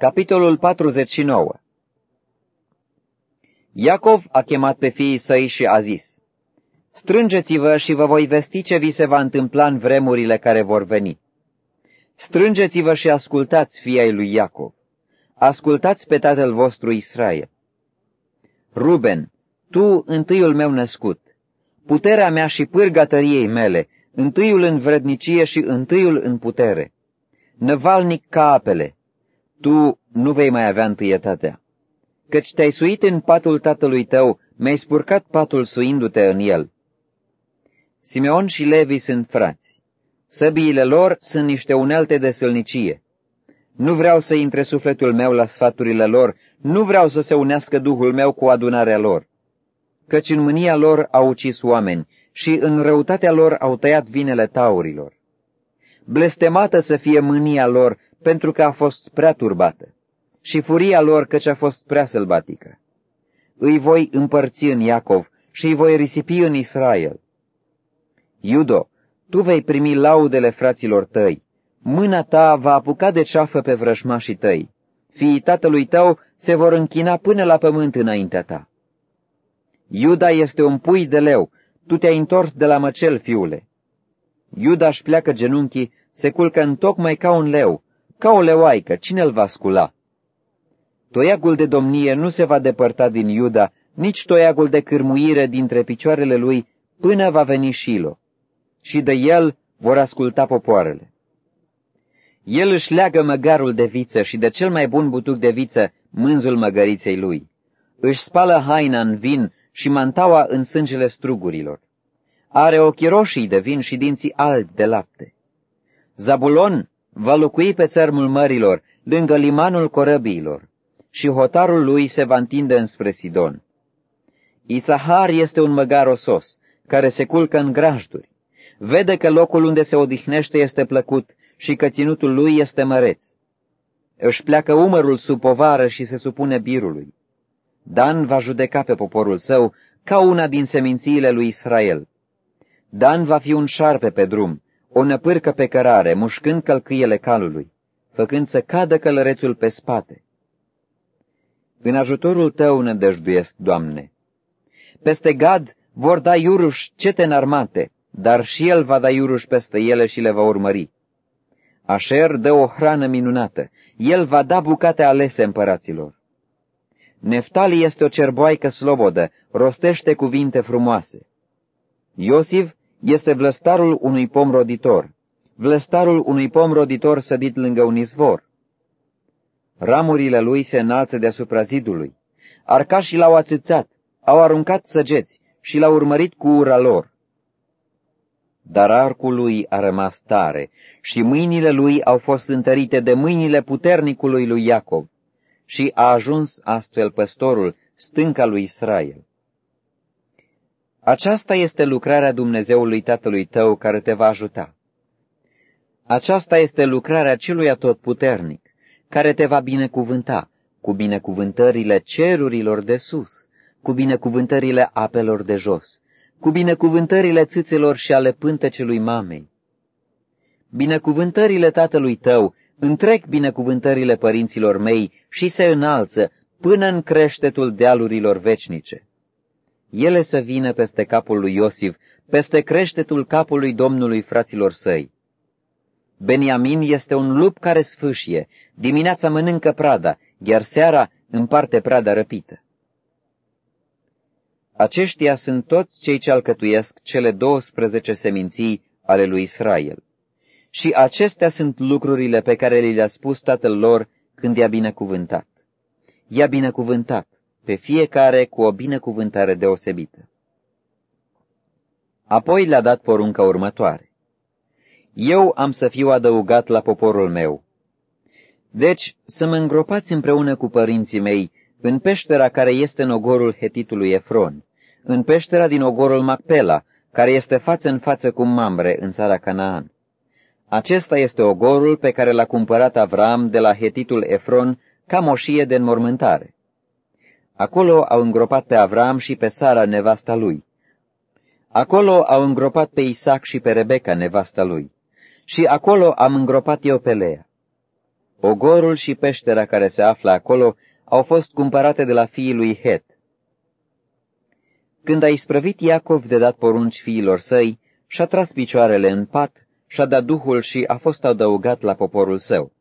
Capitolul 49 Iacov a chemat pe fiii săi și a zis, Strângeți-vă și vă voi vesti ce vi se va întâmpla în vremurile care vor veni. Strângeți-vă și ascultați fiei lui Iacov. Ascultați pe tatăl vostru Israel. Ruben, tu, întâiul meu născut, puterea mea și pârga tăriei mele, întâiul în vrednicie și întâiul în putere, năvalnic ca apele, tu nu vei mai avea întâietatea. Căci te-ai suit în patul tatălui tău, mi-ai spurcat patul suindu-te în el. Simeon și Levi sunt frați. Săbiile lor sunt niște unelte de sălnicie. Nu vreau să intre sufletul meu la sfaturile lor, nu vreau să se unească Duhul meu cu adunarea lor. Căci în mânia lor au ucis oameni și în răutatea lor au tăiat vinele taurilor. Blestemată să fie mânia lor pentru că a fost prea turbată și furia lor căci a fost prea sălbatică. Îi voi împărți în Iacov și îi voi risipi în Israel. Iudo, tu vei primi laudele fraților tăi, mâna ta va apuca de ceafă pe vrășmașii tăi, fiii tatălui tău se vor închina până la pământ înaintea ta. Iuda este un pui de leu, tu te-ai întors de la măcel, fiule. Iuda își pleacă genunchii, se culcă în tocmai ca un leu, ca o leoaică, cine îl va scula? Toiagul de domnie nu se va depărta din Iuda, nici toiagul de cârmuire dintre picioarele lui, până va veni Shilo. Și de el vor asculta popoarele. El își leagă măgarul de viță și de cel mai bun butuc de viță mânzul măgăriței lui. Își spală haina în vin și mantaua în sângele strugurilor. Are ochii roșii de vin și dinții albi de lapte. Zabulon va locui pe țărmul mărilor, lângă limanul corăbiilor, și hotarul lui se va întinde înspre Sidon. Isahar este un măgar osos, care se culcă în grajduri. Vede că locul unde se odihnește este plăcut și că ținutul lui este măreț. Își pleacă umărul sub povară și se supune birului. Dan va judeca pe poporul său ca una din semințiile lui Israel. Dan va fi un șarpe pe drum, o năpârcă pe cărare, mușcând călcâiele calului, făcând să cadă călărețul pe spate. În ajutorul tău nădăjduiesc, Doamne. Peste Gad vor da iuruș cete înarmate, dar și el va da iuruș peste ele și le va urmări. Așer dă o hrană minunată, el va da bucate alese împăraților. Neftali este o cerboaică slobodă, rostește cuvinte frumoase. Iosif este vlăstarul unui pom roditor, vlăstarul unui pom roditor sădit lângă un izvor. Ramurile lui se înalță deasupra zidului. Arcașii l-au ațățat, au aruncat săgeți și l-au urmărit cu ura lor. Dar arcul lui a rămas tare și mâinile lui au fost întărite de mâinile puternicului lui Iacov și a ajuns astfel păstorul, stânca lui Israel. Aceasta este lucrarea Dumnezeului Tatălui tău care te va ajuta. Aceasta este lucrarea celui atotputernic, care te va binecuvânta cu binecuvântările cerurilor de sus, cu binecuvântările apelor de jos, cu binecuvântările țâțelor și ale pântecelui mamei. Binecuvântările tatălui tău întrec binecuvântările părinților mei și se înalță până în creștetul dealurilor vecinice ele să vină peste capul lui Iosif, peste creștetul capului Domnului fraților săi. Beniamin este un lup care sfâșie, dimineața mănâncă prada, iar seara împarte prada răpită. Aceștia sunt toți cei ce alcătuiesc cele 12 seminții ale lui Israel. Și acestea sunt lucrurile pe care le-a spus tatăl lor când i-a binecuvântat. I-a binecuvântat pe fiecare cu o binecuvântare deosebită. Apoi le-a dat porunca următoare. Eu am să fiu adăugat la poporul meu. Deci să mă îngropați împreună cu părinții mei în peștera care este în ogorul hetitului Efron, în peștera din ogorul Macpela, care este față în față cu Mamre în țara Canaan. Acesta este ogorul pe care l-a cumpărat Avram de la hetitul Efron ca moșie de înmormântare. Acolo au îngropat pe Avram și pe Sara, nevasta lui. Acolo au îngropat pe Isaac și pe Rebecca, nevasta lui. Și acolo am îngropat eu pe Lea. Ogorul și peștera care se află acolo au fost cumpărate de la fiii lui Het. Când a isprăvit Iacov de dat porunci fiilor săi, și-a tras picioarele în pat, și-a dat duhul și a fost adăugat la poporul său.